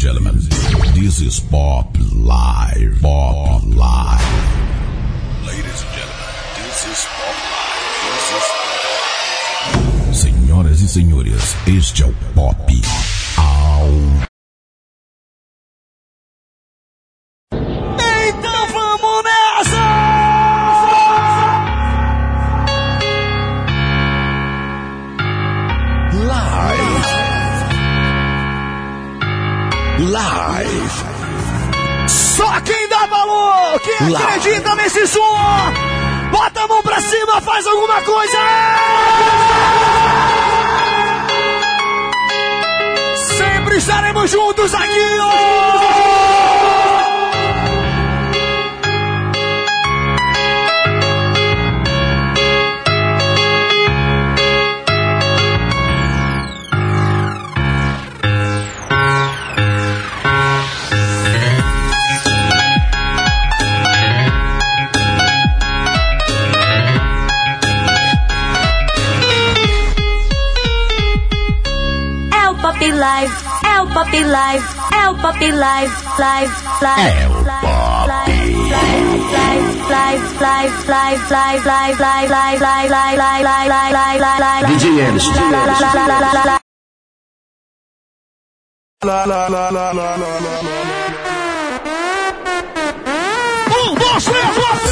and gentlemen, this is Pop Live. Pop Live. Ladies and gentlemen, this is Pop Live. This is Senhoras e senhores, este é o Pop ao Quem dá valor, quem acredita nesse som, bota a mão pra cima, faz alguma coisa! Sempre estaremos juntos aqui, ó! Pop Live, é o Pop Live, é o Pop Live, Live, Live. É o Pop. DJ Elis, DJ Elis. La la la la la la la la. Um, dois, três, quatro.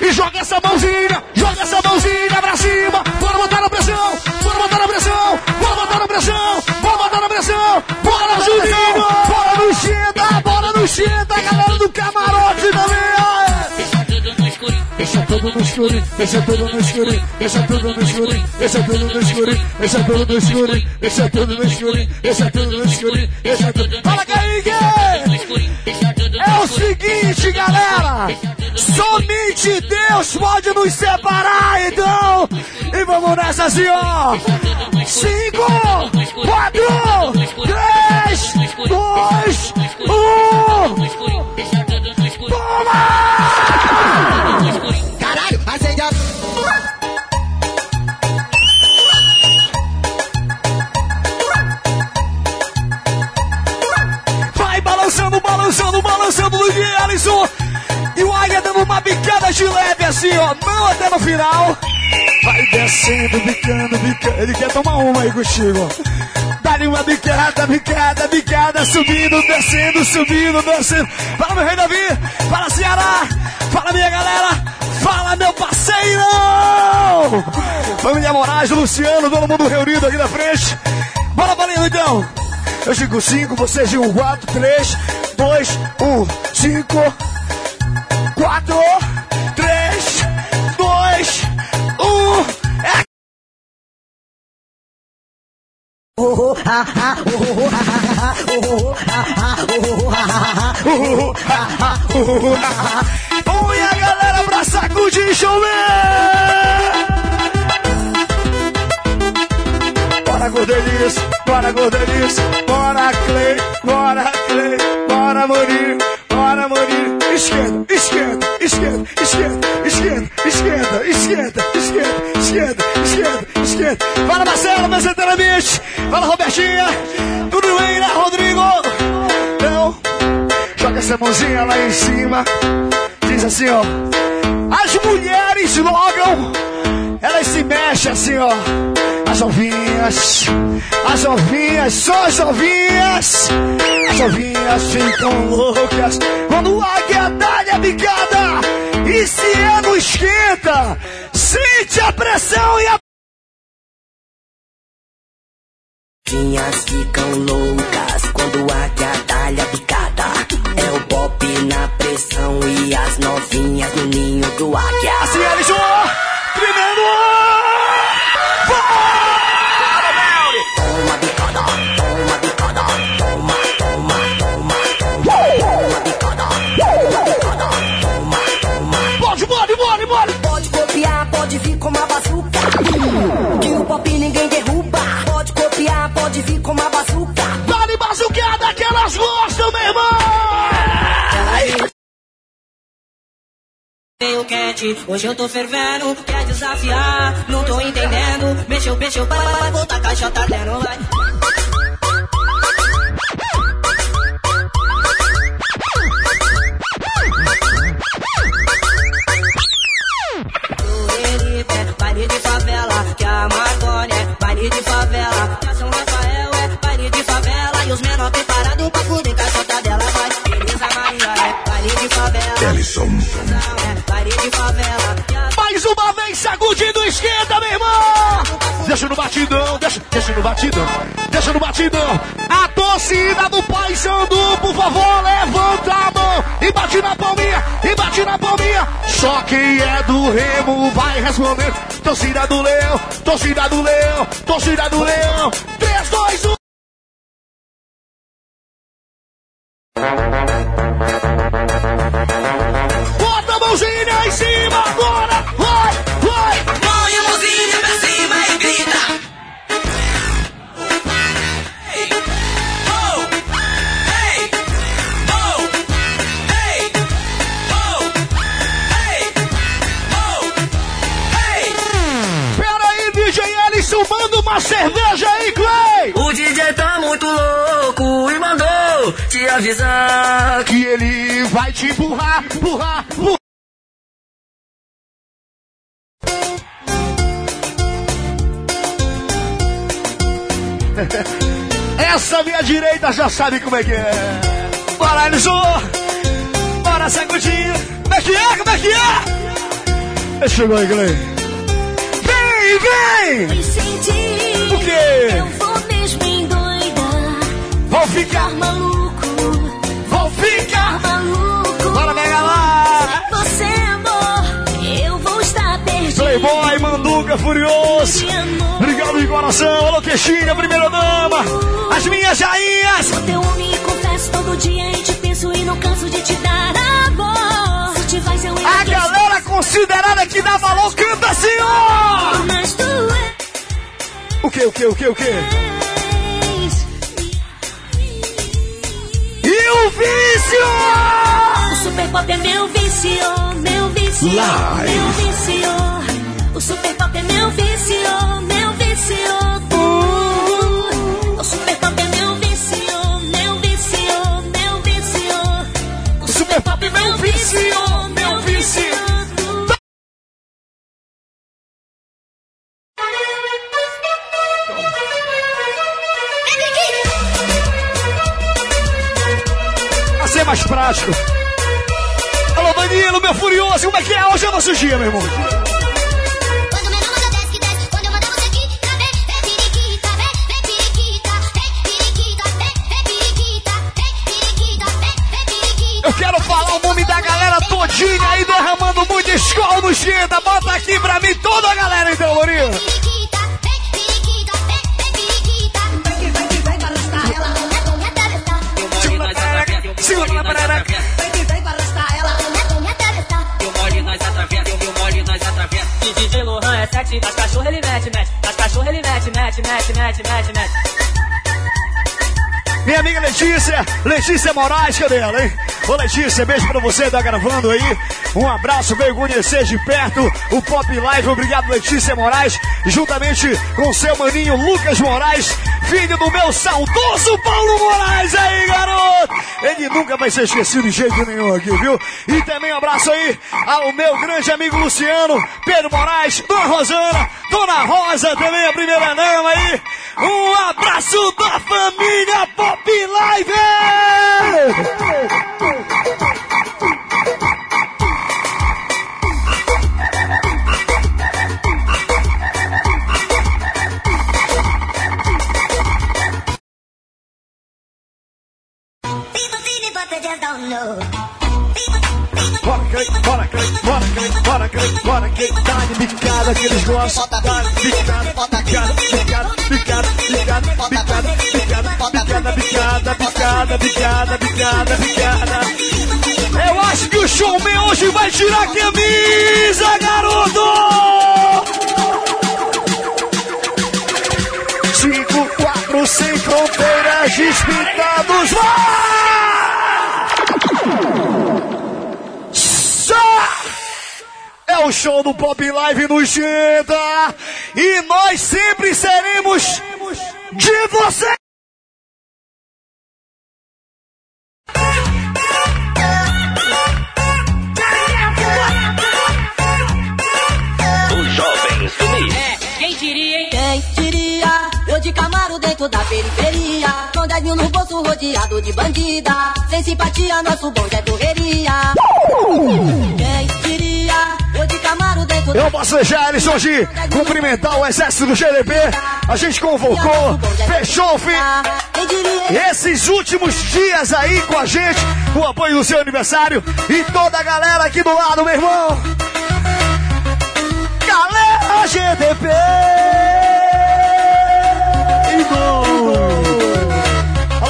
e joga essa mãozinha joga essa mãozinha pra cima. Bora botar na pressão, bora botar na pressão, bora botar na pressão, bora botar na pressão. Bora, Juninho, bora no Xenda, bora no Xenda, galera do camarote também. Deixa tudo no escurinho, deixa tudo no escurinho, deixa tudo no escurinho, deixa tudo no escurinho, deixa tudo no escurinho, deixa tudo no escurinho, deixa tudo no escurinho, deixa tudo. Fala, Kaique! É o seguinte, galera! Somente Deus pode nos separar, então! E vamos nessa assim, ó! Cinco, quatro, três, dois, um! Toma! Balançando, balançando Luiz Alisson. E o Águia dando uma bicada de leve assim, ó. Não até no final. Vai descendo, bicando, bicando. Ele quer tomar uma aí contigo. Dá-lhe uma bicada, bicada, bicada. Subindo, descendo, subindo, descendo. Fala, meu rei Davi. Fala, Ceará. Fala, minha galera. Fala, meu parceiro. Família Moraes, Luciano, todo mundo reunido aqui na frente. Bora, valendo então. Eu digo 5, você diga 4, 3, dois, um, cinco, quatro, três, dois, um. É... Põe a galera pra sacudir, showman! Bora Gordelice, bora Gordelice, bora Clay, bora Clay, bora Morir, bora Morir. Esquerda, esquerda, esquerda, esquerda, esquerda, esquerda, esquerda, esquerda, esquerda, esquerda, esquerda. Fala Marcelo, Mesenteramente, fala Robertinha, tudo bem, né Rodrigo? Então, joga essa mãozinha lá em cima, diz assim ó, as mulheres logam elas se mexem assim, ó. As ovinhas, as ovinhas, só as ovinhas. As ovinhas ficam loucas quando a águia dá-lhe a bicada. E se é no esquenta, sente a pressão e a. Novinhas ficam loucas quando a águia dá-lhe a bicada. É o pop na pressão e as novinhas no ninho do águia. Assim, Alisson, tremendo! Mete. Hoje eu tô fervendo, quer desafiar, não tô entendendo. Mexeu, mexeu, vai, volta, a caixa tá dando, vai. Sacudindo esquerda, meu irmão! Deixa no batidão, deixa, deixa no batidão, deixa no batidão. A torcida do Paysandu, por favor, levanta a mão e bate na palminha, e bate na palminha. Só quem é do Remo vai responder. Torcida do Leão, torcida do Leão, torcida do Leão. 3, 2, 1. Avisar. Que ele vai te empurrar, empurrar, empurrar. Essa minha direita já sabe como é que é. Bora, Ellison! Bora, Sagudinho! Como é que é? Como é que é? Chegou aí, Clay. Vem, vem! Me senti. O quê? Eu vou mesmo endoidar. Ficar, Ficar maluco, Manduca, Furioso! Obrigado de coração, alô Queixinha, primeira dama, as minhas jainhas. Sou teu homem e confesso todo dia e te penso e não canso de te dar amor. Se te vais eu A galera considerada que dá valor canta assim, ó. Mas tu és. O que, o que, o que, o que? E o vício? O super pop é meu vício, meu vício, Live. meu vício. O super pop é meu vício, meu vício. O super pop é meu vício, meu vício, meu vício. O super pop é meu vício, meu vício. Pra ser mais prático. Alô, Danilo, meu furioso, como é que é? Hoje é nosso dia, meu irmão. todinha aí derramando muito escola no Gita. Bota aqui pra mim toda a galera, então, Lourinho. DJ Lohan ele mete, mete, as cachorro ele mete, mete, mete, mete, mete, mete. Minha amiga Letícia, Letícia Moraes, cadê ela, hein? Ô Letícia, beijo pra você, tá gravando aí. Um abraço, veio conhecer de perto o Pop Live. Obrigado, Letícia Moraes, juntamente com seu maninho Lucas Moraes, filho do meu saudoso Paulo Moraes aí, garoto! Ele nunca vai ser esquecido de jeito nenhum aqui, viu? E também um abraço aí ao meu grande amigo Luciano, Pedro Moraes, Dona Rosana, Dona Rosa, também a primeira dama aí. Um abraço da família Pop Live! Bora, Clay, bora, Clay, bora, Clay, bora, Clay, bora, Clay. Dá de bicada que eles gostam. Dá de bicada, bicada, bicada, bicada, bicada, bicada, bicada, bicada, bicada, bicada, bicada, bicada, bicada. Eu acho que o showman hoje vai tirar a camisa, garoto! Cinco, quatro, sem fronteiras, despintados, vai! É o show do Pop Live no Esquenta. E nós sempre seremos de você. Da periferia. Com 10 mil no bolso rodeado de bandida. Sem simpatia, nosso bonde é correria. Quem diria? Eu posso deixar eles hoje cumprimentar o exército do GDP. A gente convocou, fechou? Esses últimos dias aí com a gente, o apoio do seu aniversário e toda a galera aqui do lado, meu irmão. Galera GDP!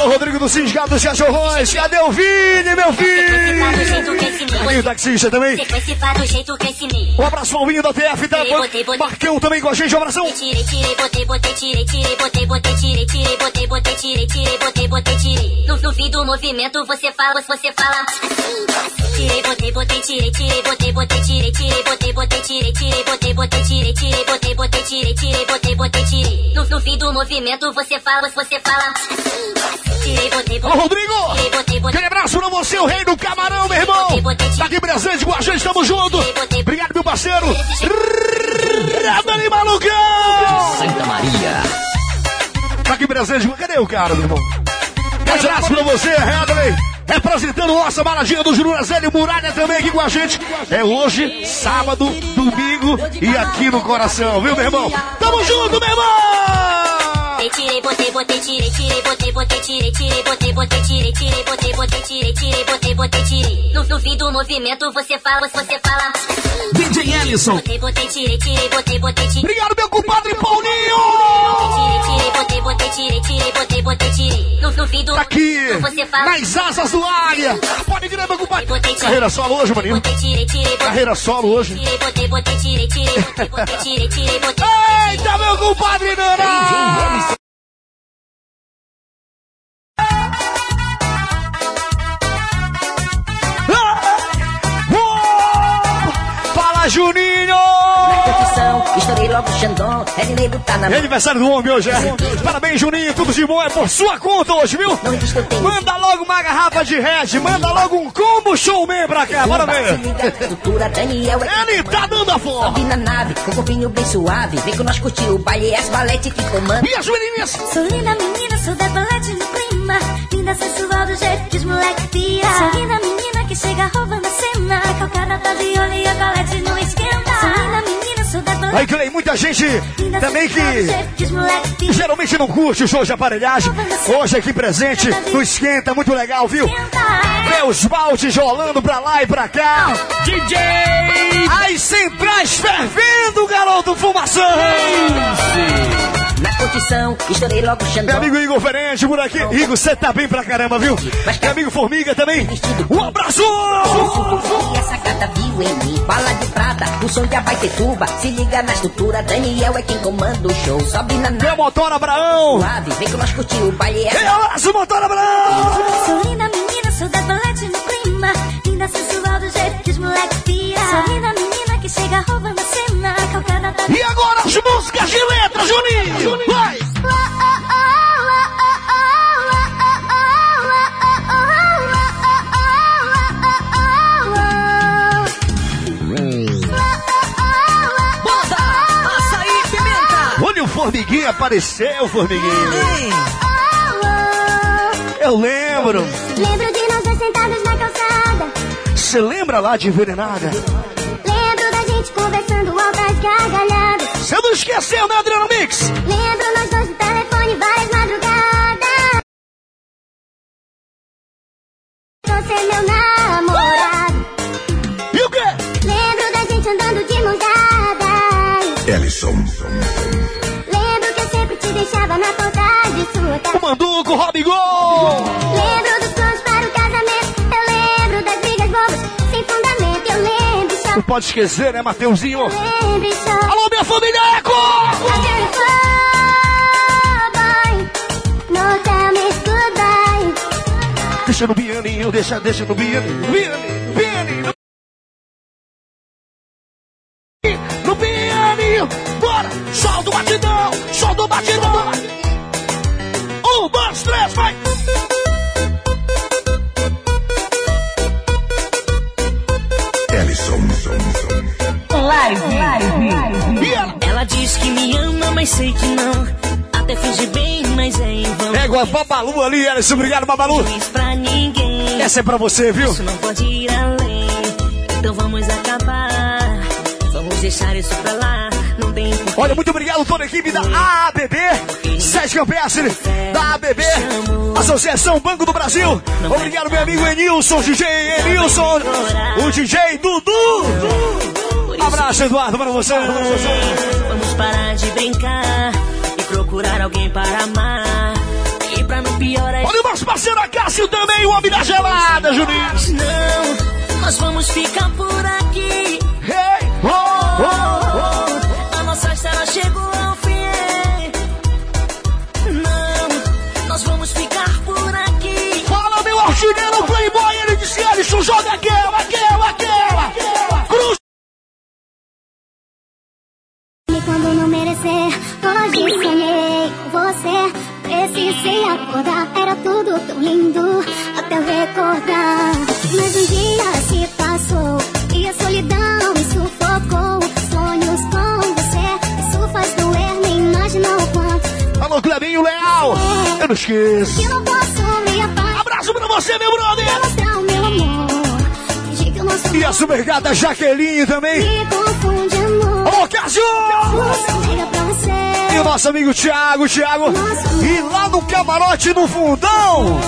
Alô, Rodrigo do Sindicato dos Cachorrões, cadê o Vini, meu filho? O taxista também. Um abraço ao Vinho da TF, tá? Marcão também com a gente, um abração. Tirei, tirei, botei, botei, tirei, tirei, botei, botei, tirei, tirei, botei, botei, tirei, tirei, botei, botei, tirei. No, no fim do movimento você fala, você fala. Tirei, botei, botei, tirei, tirei, botei, botei, tirei, tirei, botei, botei, tirei, tirei, botei, botei, tirei, tirei, botei, botei, tirei, tirei, botei, botei, tirei. No, no fim do movimento você fala, você fala. Tirei, botei, botei, Rodrigo! tirei, botei, botei. Aquele abraço pra você, o rei do camarão, meu irmão! Tá aqui presente com a gente, tamo junto! Obrigado, meu parceiro! Radani Malucão! Santa Maria. Tá aqui presente, cadê o cara, meu irmão? Um abraço pra você, Redley! Representando nossa baladinha do Jururazélio Muralha também aqui com a gente. É hoje, sábado, domingo e aqui no coração, viu, meu irmão? Tamo junto, meu irmão! Tirei, botei, botei, tirei, tirei, botei, botei, tirei, tirei, botei, botei, tirei, tirei, botei, botei, tirei, tirei, botei, botei, tirei. No, no fim do movimento você fala, você fala. DJ Ellison. Botei, botei, tirei, tirei, botei, botei, tirei. Obrigado, meu compadre Paulinho! Tirei, tirei, botei, botei, tirei, tirei, botei, botei, tirei. No, no fim do Tá aqui, você fala. nas asas do águia. Pode meu compadre. Botei, tirei, Carreira solo hoje, maninho. Botei, tirei, tirei, botei, Carreira solo hoje. tirei, botei, botei, tirei, tirei, botei, botei, tirei, tirei, botei. Eita, meu compadre Nana! Juninho! É de tá É aniversário do homem hoje, é? Parabéns, Juninho, tudo de bom, é por sua conta hoje, viu? Manda logo uma garrafa de Red, manda logo um combo showman pra cá, bora ver. é Ele tá dando a. Sobe na nave, com corpinho bem suave. Vem com nós curtir o baile, as balete que comanda. Menininhas, Sou linda menina, sou decolete no clima. Linda sensual do jeito que os moleque pira. Sou linda menina que chega roubando a cena. A calcada tá de olho e a colete não esquenta. Menina. Aí Clay, muita gente também que geralmente não curte o show de aparelhagem. Hoje aqui presente, no esquenta, muito legal, viu? Os baldes rolando pra lá e pra cá. DJ As centrais fervendo, garoto fumação. Na curtição, estourei logo o Meu amigo Igor Ferente por aqui. Igor, você tá bem pra caramba, viu? Meu amigo Formiga também. Um abraço! Essa gata viu em mim, bala de prata, o som de Abaitetuba. Se liga na estrutura, Daniel é quem comanda o show. Sobe na Meu nave, motor Abraão. suave, vem com nós curtir o baile. É Ei, abraço, motor Abraão. Sou linda menina, sou decolete no clima. Linda sensual do jeito que os moleque pira. Sou linda menina que chega roubando a cena. Calcada de E agora as músicas de letra, Juninho. Vai! Formiguinha, apareceu, Formiguinha. Eu lembro. Lembro de nós dois sentados na calçada. Você lembra lá de Envenenada? Lembro da gente conversando altas gargalhadas. Você não esqueceu, né, Adriano Mix? Lembro nós dois no telefone várias madrugadas. Você é meu namorado. E o quê? Lembro da gente andando de mãos dadas. Ellison. O. Manduco, Rob Gol. Lembro dos planos para o casamento. Eu lembro das brigas bobas, sem fundamento. Eu lembro só. Não pode esquecer, né, Mateuzinho? Lembro só. Alô, minha família Eco! Tell you boy. No me goodbye. Deixa no pianinho, deixa, deixa no pianinho. Pianinho, pianinho. Solta o batidão, solta o batidão. Me ama, mas sei que não. Até finge bem, mas é em vão. Égua Babalu ali, Ellison. Obrigado, Babalu. Ninguém. Essa é pra você, viu? Isso não pode ir além. Então vamos acabar. Vamos deixar isso pra lá. Não tem porquê. Olha, muito obrigado a toda a equipe da ABB, Sérgio Campestre, da ABB, Associação Banco do Brasil. Obrigado, meu amigo Enilson, DJ Enilson, o DJ Dudu. Abraço, Eduardo, para você. Vamos parar de brincar e procurar alguém para amar. E pra não piorar, Olha o nosso parceiro Acácio também, o Homem da Gelada, Juninho. não, nós vamos ficar por aqui. Hey, oh, oh, A nossa história chegou ao fim. Não, nós vamos ficar por aqui. oh. Fala, meu artilheiro Playboy, ele disse, Ellison, joga aquela, aquela, aquela. Hoje sonhei com você. Precisei acordar, era tudo tão lindo até eu recordar. Mas um dia se passou e a solidão me sufocou. Sonhos com você, isso faz doer, nem imagina o quanto. Alô, Clebinho Leal. Eu não esqueço. Que não posso me Abraço pra você, meu brother. mostrar o meu amor. E a supergata Jaqueline também. me confunde, amor. Alô, Cássio. E o nosso amigo Thiago, Thiago. E lá no camarote no fundão.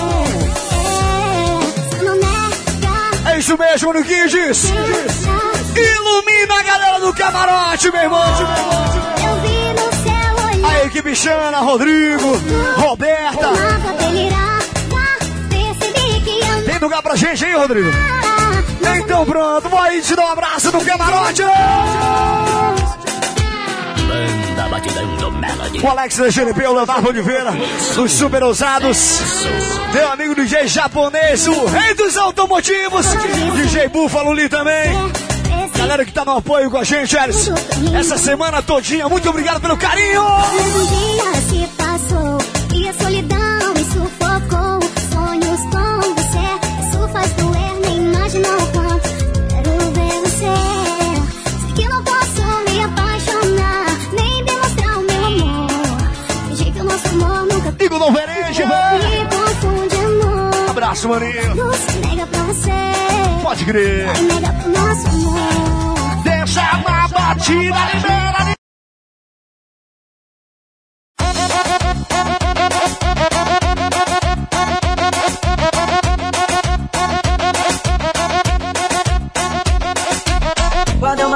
É, nega. É isso mesmo, no Guides. Ilumina a galera do camarote, meu irmão. Eu vi no céu olhar A equipe Xana, Rodrigo, Roberta. Tem lugar pra gente aí, Rodrigo? Então pronto, vai te dar um abraço no camarote. Banda Batidão do Melody. O Alex da GNP, o Leonardo Oliveira, os super ousados. Meu amigo DJ japonês, o rei dos automotivos. DJ Búfalo ali também. Galera que tá no apoio com a gente, Elis. Essa semana todinha, muito obrigado pelo carinho. Um dia se passou E a solidão me sufocou quanto Quero ver você. Sei que não posso me apaixonar Nem demonstrar o meu amor. Fingir que o nosso amor nunca Igor Novereja, Me confunde, amor. Abraço, maninho. Você nega pra você. Pode crer. Vai negar pro nosso amor. Deixa na batida, libera. Quando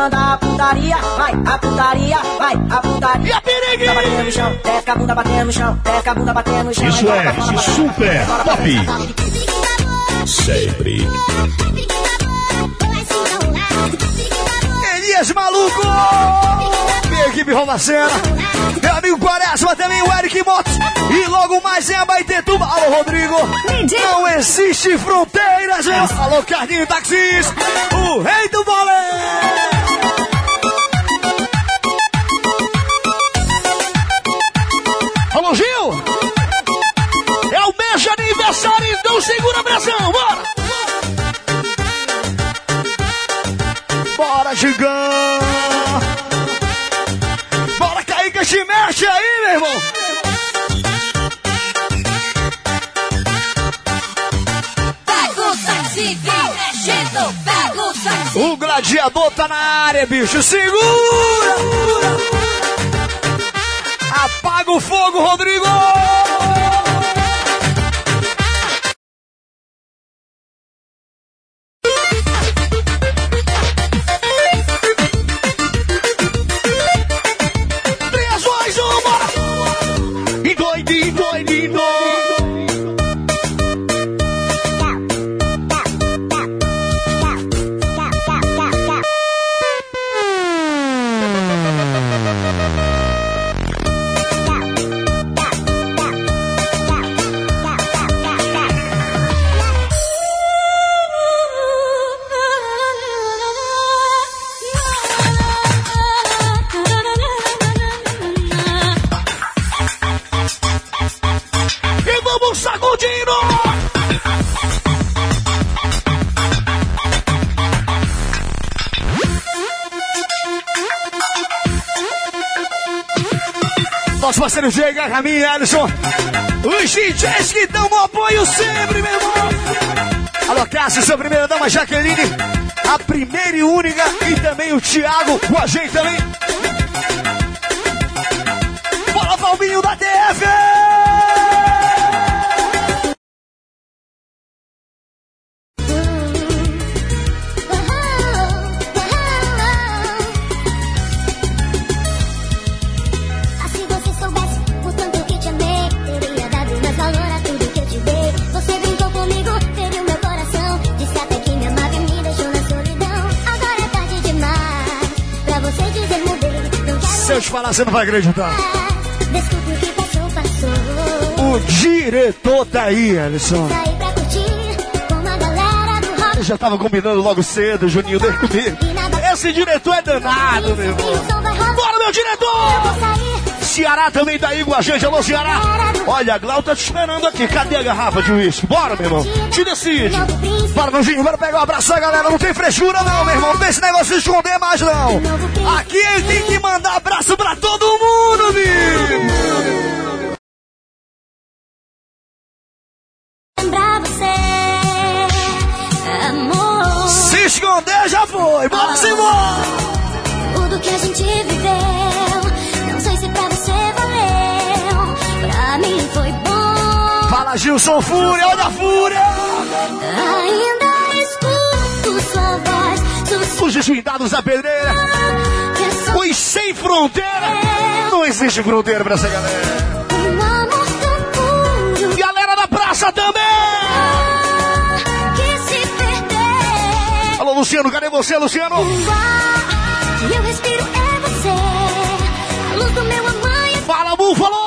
eu mandar a putaria, vai, a putaria, vai, a putaria. E a Bunda batendo periguinha? no chão, desce a bunda batendo no chão, desce a bunda batendo no chão. Isso é super pop. Sempre. Elias Maluco! Minha equipe Romacena. Meu amigo Quaresma também, o Eric Motos. E logo mais em Abaitetuba. Alô, Rodrigo. Não existe fronteiras, meu. Alô, Carlinho Taxis. O rei do bolé. Bicho! Segura! Caminho e Alisson. Os DJs que dão um apoio sempre, meu irmão. Alô, Cássio, sua primeira dama, Jaqueline. A primeira e única. E também o Thiago com a gente também. Bola, Valminho da TF! Se eu te falar, você não vai acreditar. Desculpe o que passou, passou. O diretor tá aí, Alisson. Eu já tava combinando logo cedo, Juninho, deixa comigo. Esse diretor é danado, meu irmão. Bora, meu Eu diretor! Ceará também tá aí com a gente. Alô, Ceará. Olha, a Glau tá te esperando aqui. Cadê a garrafa de uísque? Bora, meu irmão. Te decide. Bora, Nãozinho, bora pegar um abraço galera. Não tem frescura, não, meu irmão. Não tem esse negócio de esconder mais, não. Aqui ele tem que mandar abraço pra todo mundo, bicho. Se esconder já foi. Bora, Simão. Tudo que a gente viveu, Gilson Fúria. Olha a Fúria. Ainda escuto sua voz, Os desvindados da pedreira. sussurro. Os sem fronteira. Não existe fronteira pra essa galera. Amor tão puro Galera da praça também. Alô, Luciano. Cadê você, Luciano? O ar que eu respiro é você, a luz do meu amanhecer. Fala, Búfalo.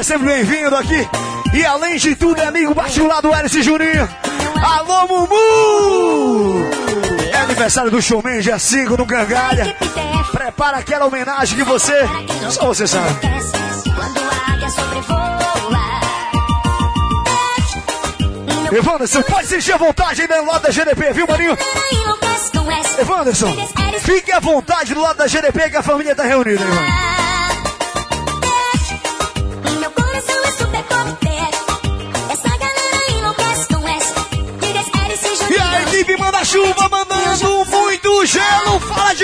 É sempre bem-vindo aqui. E além de tudo, é amigo particular do Hélice Juninho. Alô, Mumu! É aniversário do showman, dia 5 no Gangalha. Prepara aquela homenagem que você, só você sabe. Evanderson, pode sentir a vontade aí do lado da GDP, viu, essa. Evanderson, fique à vontade do lado da GDP que a família tá reunida, irmão.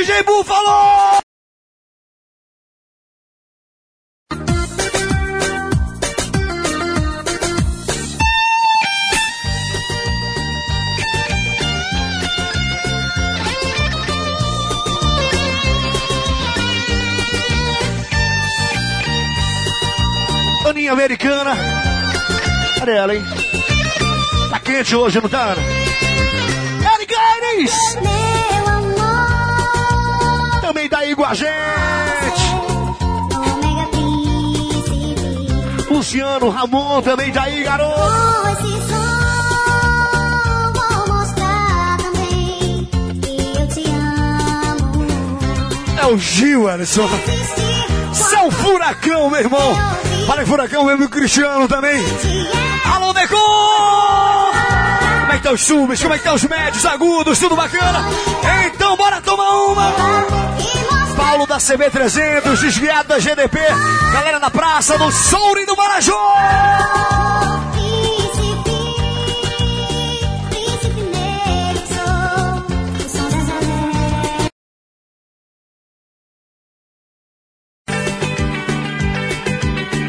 DJ Búfalo! Aninha americana. Cadê ela, hein? Tá quente hoje, não tá? Eric Aires! Com a gente. Luciano Ramon também tá aí, garoto. É o Gil, Alisson. Um furacão, meu irmão. Fala em furacão, meu amigo Cristiano também. Alô, Decor! Como é que tá os subs? Como é que tá os médios, agudos? Tudo bacana? Então, bora tomar uma! Paulo da CB300, desviado da GDP. Galera da praça, do Souro e do Marajó!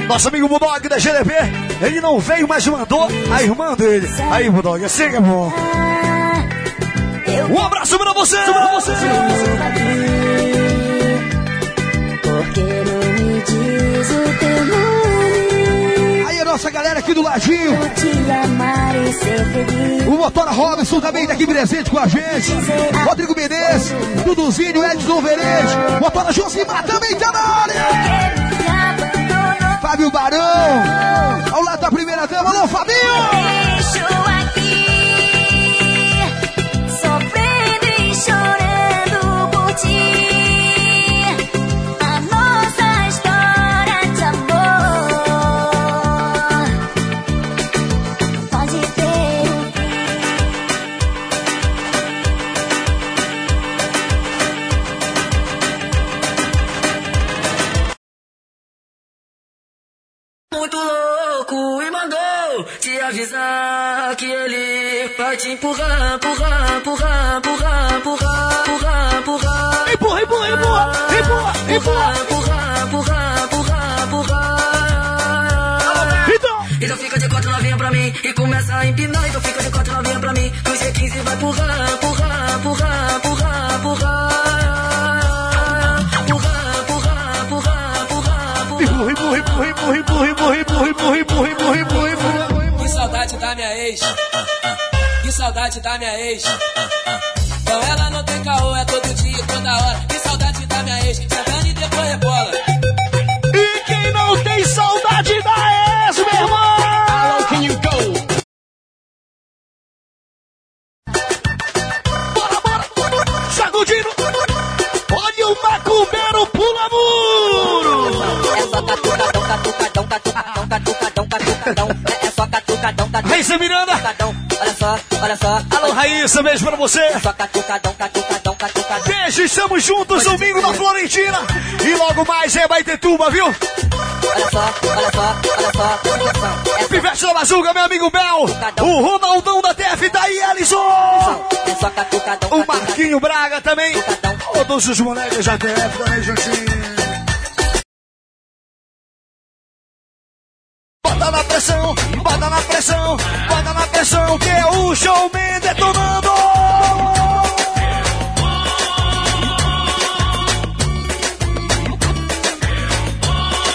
Nosso amigo Bulldog da GDP, ele não veio, mas mandou a irmã dele. Aí, Bulldog, assim é bom. Um abraço pra você! Pra você! Aqui do ladinho. O Motora Robson também tá aqui presente com a gente. Rodrigo Menezes, Duduzinho, Edson Verede. Motora Josimar também tá na área. Fábio Barão, ao lado da primeira dama. Alô, Fabinho! Vai te empurrar, empurrar, empurrar, empurrar, empurrar, empurrar, empurrar. Empurra, empurra, empurra, empurra, empurra. empurrar, empurrar, empurrar, empurrar. Então, Então fica de quatro novinha pra mim e começa a empinar. Então fica de quatro novinha pra mim. No G15 vai empurrar, empurrar, empurrar, empurrar, empurrar. Empurrar, empurrar, empurrar, empurrar, empurrar. empurra, empurra, empurra, empurra, empurra, empurra, empurra, empurra, empurra, empurra, empurra, empurra. Que saudade da minha ex. Que saudade da minha ex. Com ela não tem caô, é todo dia, toda hora. Raíssa, beijo pra você! Só. Beijo, estamos juntos domingo na Florentina! E logo mais é Baitetuba, viu? Olha só, olha só, olha só. Presta atenção. É Pivete da meu amigo Bel! O Ronaldão da TF Alisson! só, é só O. Marquinho Braga também! Todos os moleques da TF também, juntinho! Bota na pressão, bota na pressão, bota na pressão, que é o showman detonando!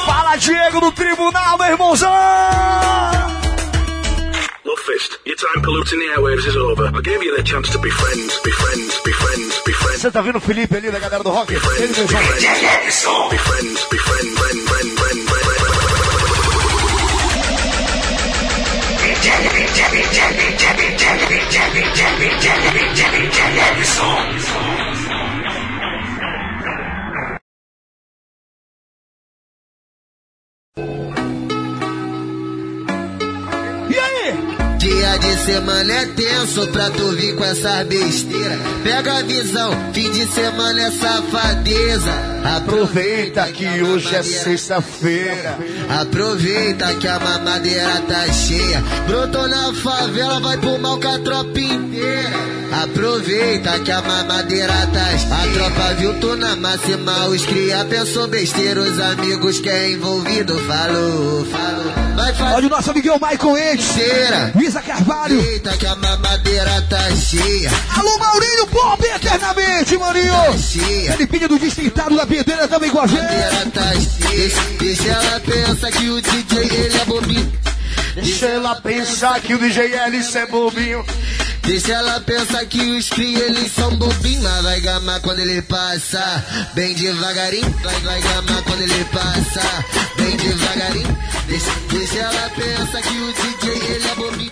Fala, Diego do Tribunal, meu irmãozão! Look, Fist, your time polluting the airwaves is over. I gave you the chance to be friends, be friends, be friends, be friends. Você tá vendo o Felipe ali da galera do rock? Ele Friends, be friends, be friends, be friend, friend, friend, Yeah! Dia de semana é tenso pra tu vir com essa besteira. Pega a visão, fim de semana é safadeza. Aproveita que hoje é sexta-feira. Aproveita que a mamadeira tá cheia. Brotou na favela, vai pro mal com a tropa inteira. Aproveita que a mamadeira tá cheia. A tropa viu tu na máxima, os cria pensou besteira. Os amigos que é envolvido falou, falou. Vai fazer Olha o nosso amiguinho Michael Entes, besteira. Carvalho. Aproveita que a mamadeira tá cheia. Alô, Maurinho, Pop eternamente, Maninho. Cheia. Felipinho do Distritado da Pedreira também com a gente. Tá cheia. Deixa ela pensar que o DJ ele é bobinho. Deixa ela pensar que o DJ Alice é bobinho. Deixa ela pensar que os cria eles são bobinhos. Mas vai gamar quando ele passa. Bem devagarinho. Vai, vai gamar quando ele passa. Bem devagarinho. Deixa, deixa ela pensar que o DJ ele é bobinho.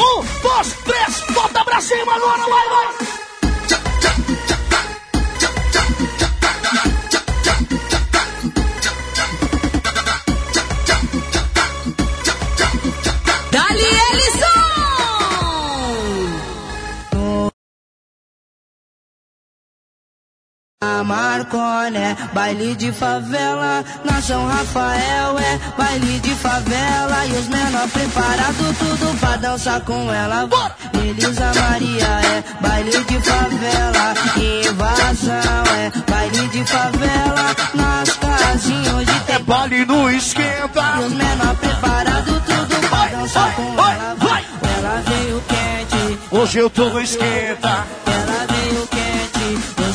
Um, dois, três, bota pra cima agora, vai, vai. Dali A Marcone, baile de favela, na São Rafael é baile de favela e os menor preparado tudo pra dançar com ela. Elisa Maria é baile de favela, invasão é baile de favela, nas casinhas É tempo. baile no esquenta. E os menor preparado tudo pra dançar com ela. vai. Ela veio quente, Hoje eu tô no esquenta.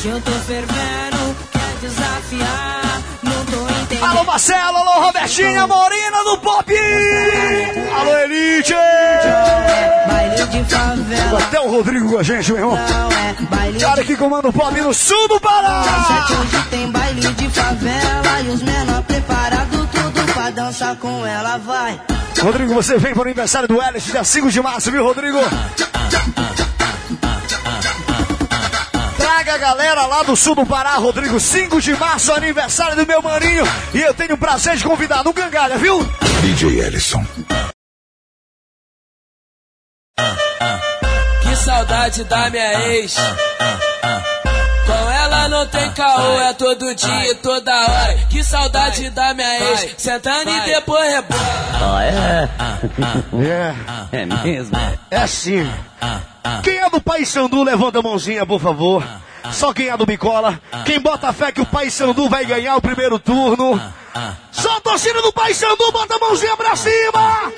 Hoje eu tô fervendo, quer desafiar, não tô entendendo. Alô, Marcelo, alô, Robertinha, Morena do Pop! Alô, Elite! Baile de favela. Até o Rodrigo com a gente, meu irmão. Não é Cara que comanda o Pop no sul do Pará! Hoje tem baile de favela e os menor preparado tudo pra dançar com ela, vai. Rodrigo, você vem para o aniversário do Ellis, dia 5 de março, viu, Rodrigo? A galera lá do sul do Pará, Rodrigo, 5 de março, aniversário do meu maninho. E eu tenho o prazer de convidar no Gangalha, viu? DJ Ellison. Que saudade da minha ex. Com ela não tem caô, é todo dia e toda hora. Que saudade da minha ex. Sentando e depois rebola. É, É mesmo? é assim. Quem é do Pai Sandu, levanta a mãozinha, por favor. Só quem é do Bicola. Quem bota fé que o Pai Sandu vai ganhar o primeiro turno. Só a torcida do Pai Sandu, bota a mãozinha pra cima.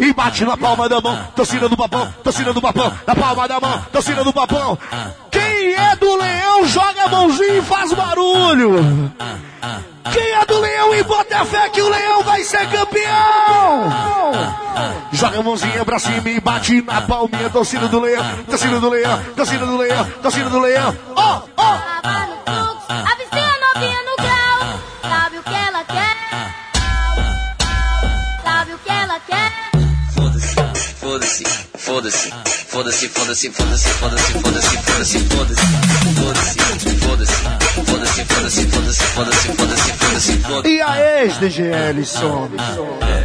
E bate na palma da mão. Torcida do papão, torcida do papão. Na palma da mão, torcida do papão. Quem é do Leão, joga a mãozinha e faz barulho. Quem é do Leão e bota fé que o Leão vai ser campeão! Joga a mãozinha pra cima e bate na palminha, torcida do Leão, torcida do Leão, torcida do Leão, torcida do Leão. Ó, ó! Fluxo, avistei a novinha no grau. Sabe o que ela quer? Sabe o que ela quer? Foda-se, foda-se, foda-se, foda-se, foda-se, foda-se, foda-se, foda-se, foda-se, foda-se, foda-se, foda-se, foda-se, foda-se, foda-se, foda-se, foda-se, foda-se, foda-se. E a ex, DJ Ellison?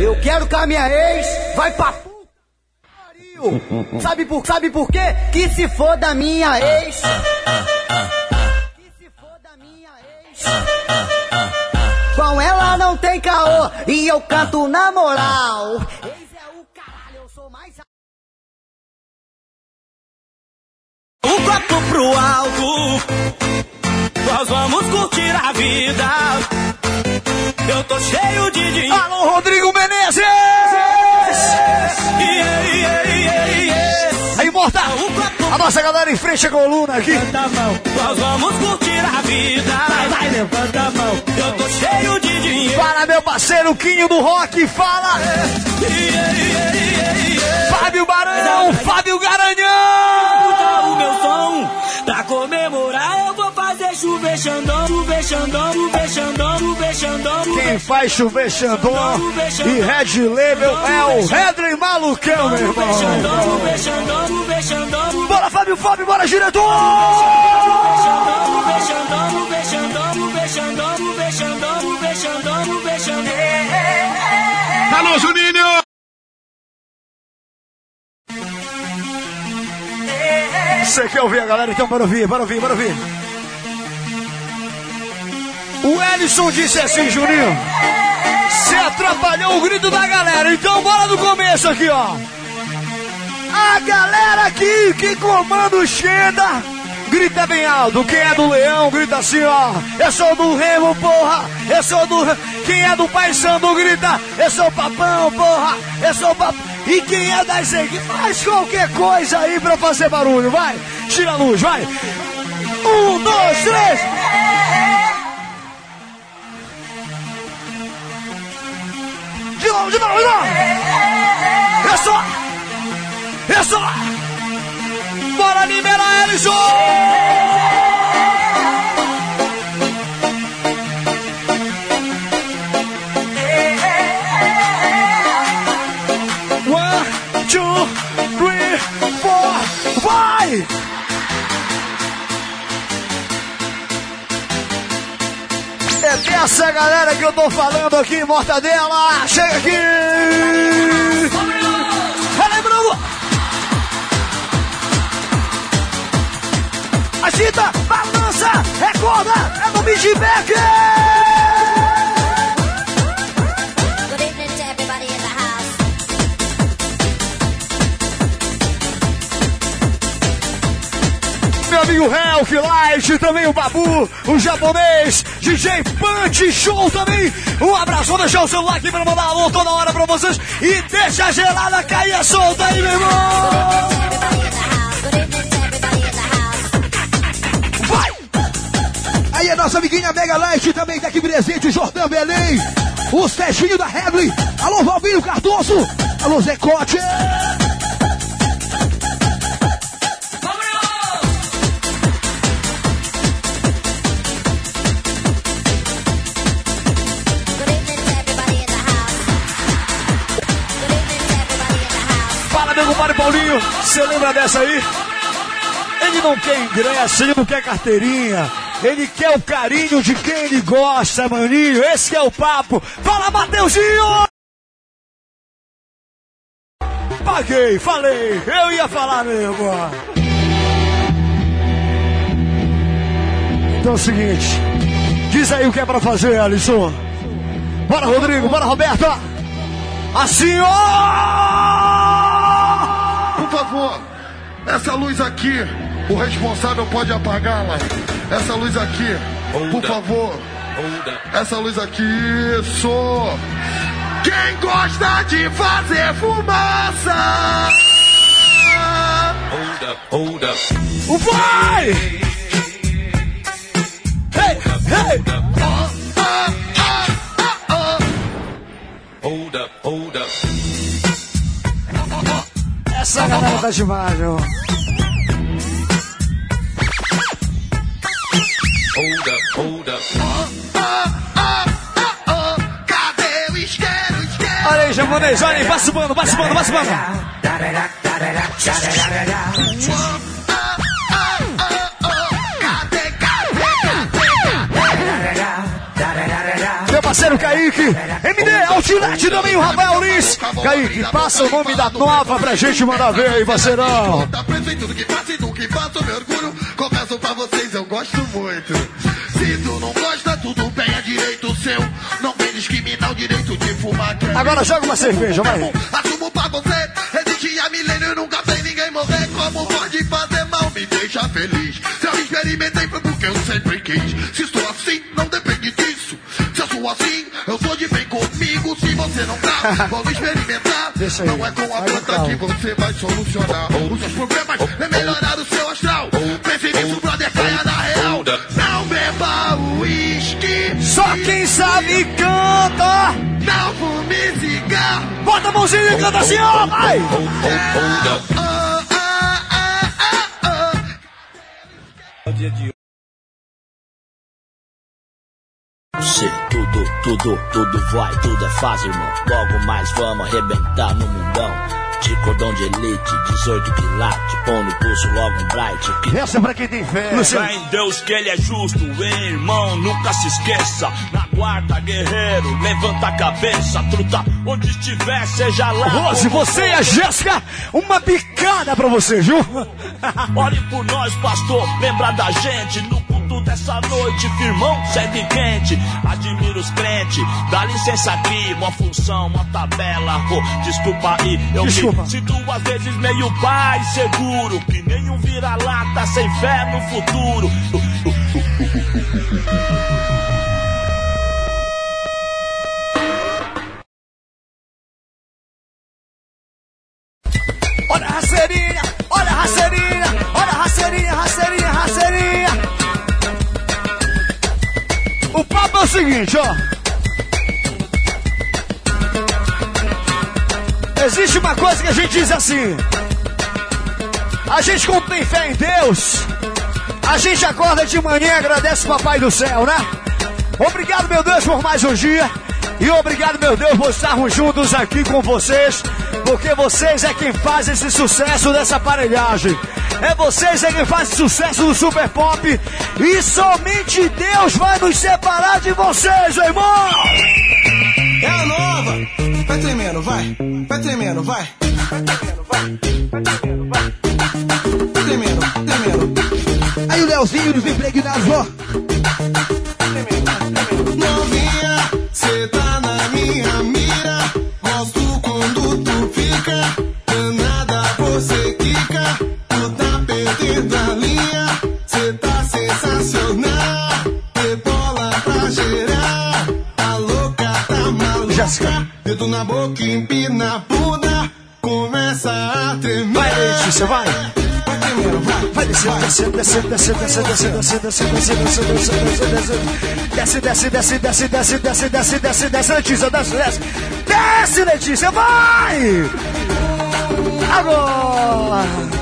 Eu quero que a minha ex vai pra. Sabe por, sabe por quê? Que se for da minha ex. Que se for da minha ex. Com ela não tem caô e eu canto na moral. O copo pro alto, nós vamos curtir a vida. Eu tô cheio de dinheiro. Alô, Rodrigo Menezes! Yeah, yeah, yeah, yeah. Aí, Morta! A nossa galera em frente à coluna aqui. Levanta a mão, nós vamos curtir a vida. Vai, vai, levanta a mão. Eu tô cheio de dinheiro. Para meu parceiro Quinho do Rock, fala! Yeah, yeah, yeah. Fábio Barão, Fábio Garanhão! Escuta o meu som, pra comemorar vou chover xandão, chover xandão, chover xandão, chover xandão. Quem faz chover Xandão e Red Label é o Redley Malucão, meu irmão. Bora, Fábio Fábio, bora, diretor! Alô, Juninho! Você quer ouvir a galera? Então bora ouvir, bora ouvir, bora ouvir. O Ellison disse assim, Juninho. Você atrapalhou o grito da galera, então bora do começo aqui, ó. A galera aqui que comanda o Xenda, grita bem alto. Quem é do Leão, grita assim, ó. Eu sou do Remo, porra. Eu sou do. Quem é do Pai Santo, grita. Eu sou papão, porra. Eu sou papão. E quem é das equipes, faz qualquer coisa aí pra fazer barulho, vai. Tira a luz, vai. Um, dois, três. De novo, de novo, de novo. É só. Bora liberar Ellison. One, two, three, four, vai! É dessa galera que eu tô falando aqui, Mortadela! Chega aqui! Relembrando! Agita, balança, recorda, é no Midback! Health Light, também o Babu, o japonês, DJ Punch Show também. Um abraço, deixar o celular aqui pra mandar alô toda hora pra vocês. E deixa a gelada cair a solta aí, meu irmão! Vai! Aí a nossa amiguinha Mega Light também tá aqui presente, Jordão Belém. O Serginho da Redley. Alô, Valvinho Cardoso. Alô, Zé Cote. Compadre Paulinho. Você lembra dessa aí? Ele não quer ingresso, ele não quer carteirinha. Ele quer o carinho de quem ele gosta, maninho. Esse é o papo. Fala, Mateuzinho! Paguei, falei. Eu ia falar mesmo. Então é o seguinte. Diz aí o que é pra fazer, Alisson. Bora, Rodrigo. Bora, Roberta. Assim, ó! Favor, essa luz aqui, o responsável pode apagá-la. Essa luz aqui, por favor. Essa luz aqui, isso. Quem gosta de fazer fumaça? Hold up, hold up. Vai! Hey, hey! Hold up, hold up. Essa galera tá demais, meu. Hold up, hold up. Cadê o isqueiro, isqueiro? Olha aí, japonês, olha aí, passa o pano, passa o pano, passa o pano. Parceiro Kaique, MD, Outlet também, o Rafael Lins. Kaique, passa o nome da nova pra gente mandar ver aí, parceirão. Tá preso em tudo que faço e do que faço, meu orgulho. Confesso pra vocês, eu gosto muito. Se tu não gosta, tudo bem, é direito seu. Não vem discriminar o direito de fumar. é Agora joga uma cerveja, vai. Assumo pra você, existe há milênio e nunca tem ninguém morrer. Como pode fazer mal, me deixa feliz. Se eu experimentei foi porque eu sempre quis. Se estou assim, não sou assim, eu sou de bem comigo. Se você não tá, vamos experimentar. Não é com a planta que você vai solucionar os seus problemas. É melhorar o seu astral. Pense nisso, brother, caia na real. Não beba uísque. Só quem sabe canta. Não fume cigarro. Bota a mãozinha e canta assim, ó, vai. Hold, hold up. Ah, ah, tudo, tudo, vai, tudo é fácil, irmão. Logo mais vamos arrebentar no mundão. De cordão de elite, 18 quilates, pão no pulso, logo um bright. Essa é pra quem tem fé. Fé em Deus que ele é justo, hein, irmão, nunca se esqueça. Na guarda, guerreiro, levanta a cabeça, truta, onde estiver, seja lá. Rose, você e a Jéssica, uma picada pra você, viu? Ore por nós, pastor, lembra da gente no dessa noite, firmão, segue quente. Admiro os crentes, dá licença aqui, uma função, uma tabela. Oh, desculpa aí, eu Desculpa. me sinto às vezes meio pai seguro, que nenhum vira-lata sem fé no futuro. seguinte, ó. Existe uma coisa que a gente diz assim. A gente quando tem fé em Deus, a gente acorda de manhã e agradece o Papai do Céu, né? Obrigado, meu Deus, por mais um dia. E obrigado, meu Deus, por estarmos juntos aqui com vocês. Porque vocês é quem faz esse sucesso dessa aparelhagem. É vocês é quem faz esse sucesso do Super Pop. E somente Deus vai nos separar de vocês, irmão! É a nova. Vai tremendo, vai. Vai tremendo, vai. Vai tremendo, tremendo. Aí o Leozinho dos impregnados, ó. Dedo na boca, empina a bunda. Começa a tremer. Vai, Letícia, vai. Vai. Vai descendo, descendo, descendo, descendo, descendo, descendo, descendo, descendo, descendo, descendo, descendo, desce, desce, desce, desce, desce, desce, desce, desce, desce, Letícia, desce, desce. Desce, Letícia, vai! Agora!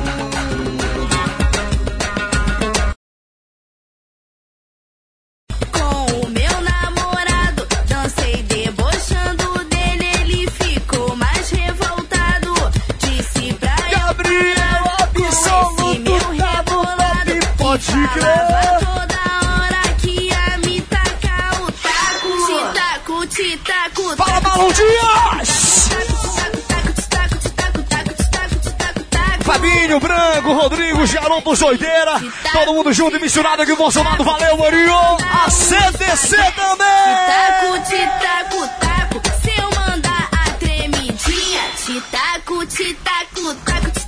Pode crer. toda hora que ia me tacar o taco. Te taco, te taco, Fala, Marlon Dias! Fabinho, Branco, Rodrigo, Garoto Zoideira, todo mundo junto e misturado aqui do nosso lado, valeu, Marinho! A CDC também! Taco, te taco, taco. Se eu mandar a tremidinha, te taco, te taco, taco, taco, te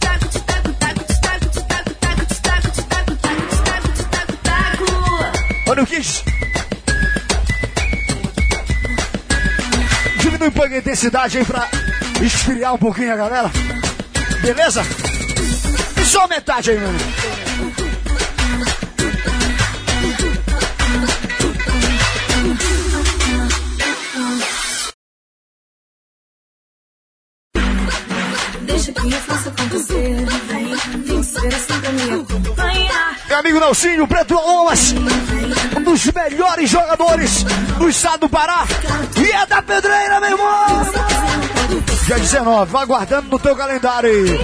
Kiss! Diminui um pouco a intensidade aí pra esfriar um pouquinho a galera. Beleza? E só metade aí, mano. Amigo Nelsinho, Preto Alomas, um dos melhores jogadores do estado do Pará. E é da pedreira, meu irmão! Dia 19, vai guardando no teu calendário aí.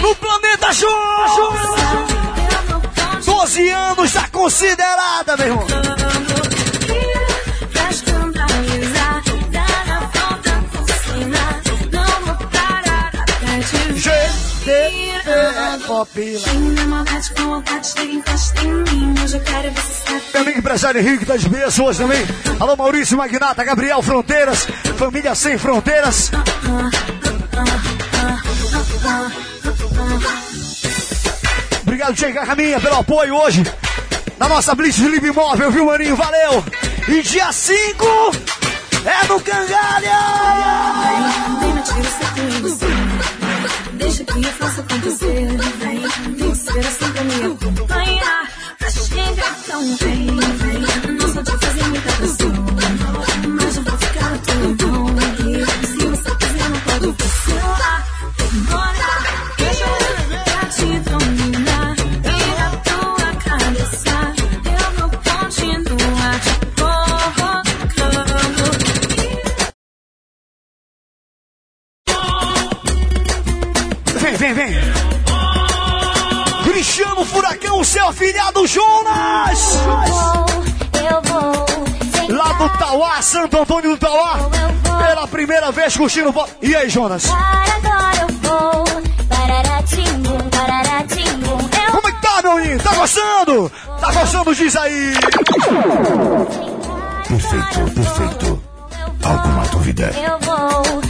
No Planeta Show! 12 anos tá considerada, meu irmão. Sabe. Meu amigo empresário Henrique das Pessoas também. Alô, Maurício Magnata, Gabriel Fronteiras, Família Sem Fronteiras. Obrigado, Diego Caminha, pelo apoio hoje na nossa Blitz Livre Móvel, viu, Maninho? Valeu! E dia 5 é no Cangalha! Deixa que eu faça acontecer. Vem, vem ser assim pra me acompanhar. Pra chegar tão bem, Santo Antônio do Tauá, pela primeira vez curtindo o. E aí, Jonas? Para agora eu vou. Eu Como é que tá, meu menino? Tá gostando? Tá gostando? Diz aí! Perfeito, perfeito. Alguma dúvida? Eu vou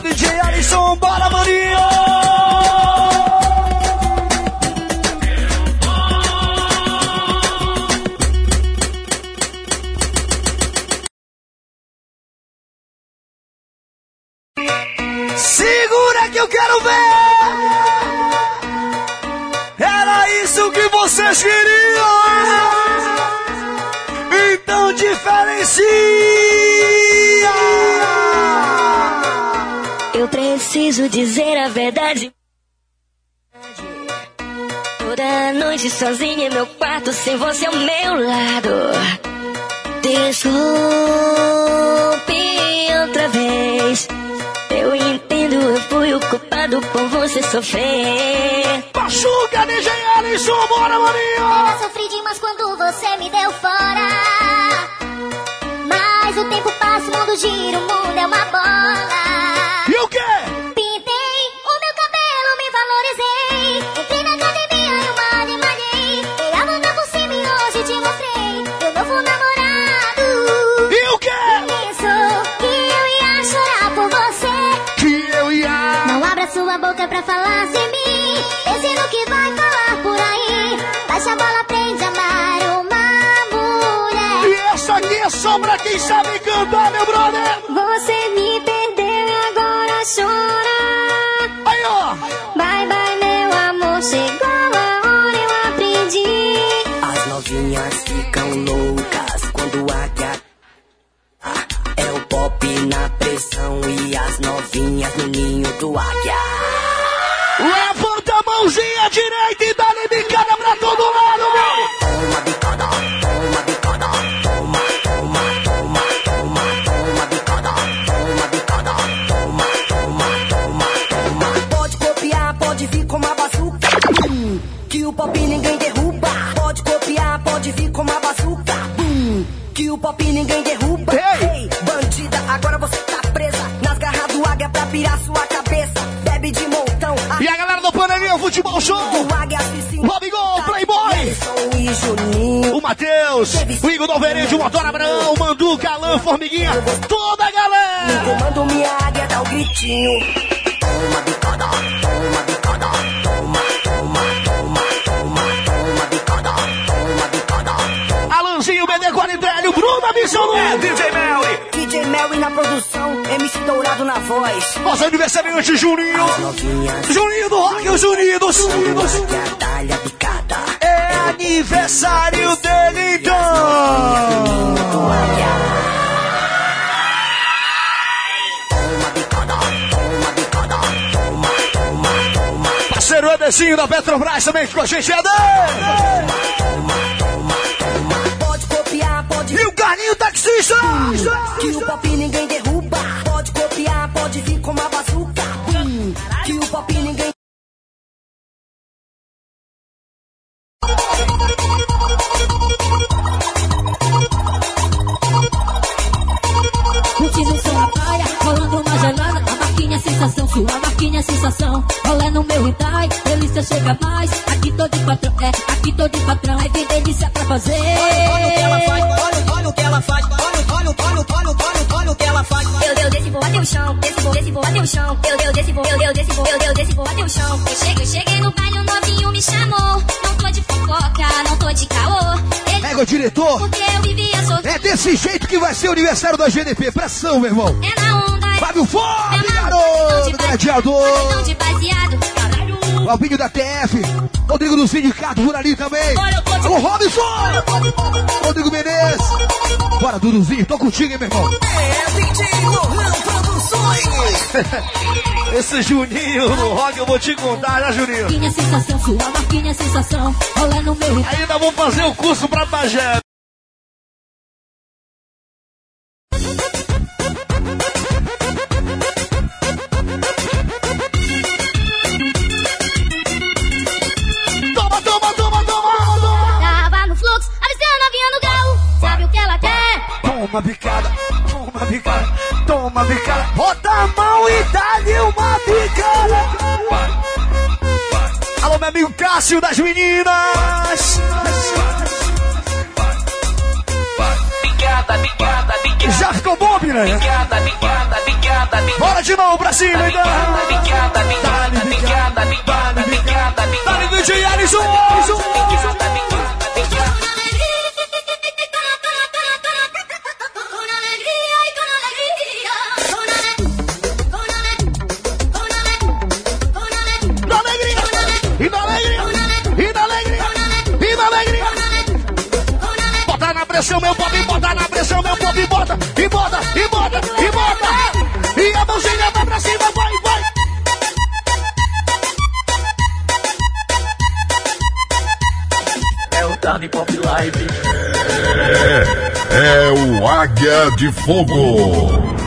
Bora, DJ Alisson, bora, maninho! Segura que eu quero ver! Era isso que vocês queriam! Então diferencia! Preciso dizer a verdade. Toda noite sozinha em meu quarto, sem você ao meu lado. Desculpe outra vez. Eu entendo, eu fui o culpado por você sofrer. Machuca, DJ Alisson, bora, maninho! Eu sofri demais quando você me deu fora. Mas o tempo passa, o mundo gira, o mundo é uma bola. Pra quem sabe cantar, meu brother! Você me perdeu e agora chora. Aí, ó! Bye, bye, meu amor. Chegou a hora, eu aprendi. As novinhas ficam loucas quando a gata é o pop na pressão e as novinhas no ninho do águia. Levanta a mãozinha direita Formiguinha, toda a galera! Comando minha águia, dá o gritinho. Toma bicada, toma bicada, toma, toma, toma, toma, toma bicada, toma bicada. Alanzinho, BD Qualidade, o Bruno Absoluto! É DJ Melly! DJ Mary na produção, MC Dourado na voz. Nosso aniversariante Juninho! Juninho do Rock, os Unidos! Unidos! Dá-lhe a bicada. É aniversário dele então! Parceiro Edecinho da Petrobras também com a gente, Eder! Pode copiar, pode E o Carlinho Taxista! Que o pop ninguém derruba. Pode copiar, pode vir com uma bazuca. Que o pop ninguém. Sensação, sua marquinha sensação Rolê no meu Itai, delícia chega mais Aqui tô de patrão, é, aqui tô de patrão É que delícia pra fazer Olha o que ela faz, olha, olha o que ela faz. Olha, olha, olha, olha, olha, olha, olha o que ela faz. Eu deu desse vou até o chão, desse vou, desse vou até o chão. Eu deu desse vou, eu deu desse vou, eu deu desse vou até o chão. Eu cheguei, eu cheguei no baile, o novinho me chamou. Não tô de fofoca, não tô de caô. Ele Pega o diretor! porque eu vivia solteiro. É desse jeito que vai ser o aniversário da GDP. Pressão, meu irmão! É na onda. Fábio Fome, garoto! Gladiador! O Albinho da TF, Rodrigo do Sindicato por ali também. Alô, Robson! Rodrigo Menezes. Bora, Duduzinho, tô contigo, hein, meu irmão. É DJ Lohan Produções. Esse Juninho no rock eu vou te contar, né, Juninho? Marquinha sensação, sua marquinha sensação Rolê no meu Ainda vou fazer o curso pra Bagé. Bicada. Bota a mão e dá-lhe uma bicada. Alô, meu amigo Cássio das meninas. Picada, picada, picada. Já ficou bom, piranha? Picada, picada, picada, picada. Bora de novo pra cima, então. Picada, picada, picada, picada, picada, picada. Dá-lhe DJ Alisson. Na pressão, meu pop, bota na pressão, meu pop, bota, e bota, e bota, e bota. E a mãozinha vai pra cima, vai, vai. ligado em Pop Live. É, é o Águia de Fogo.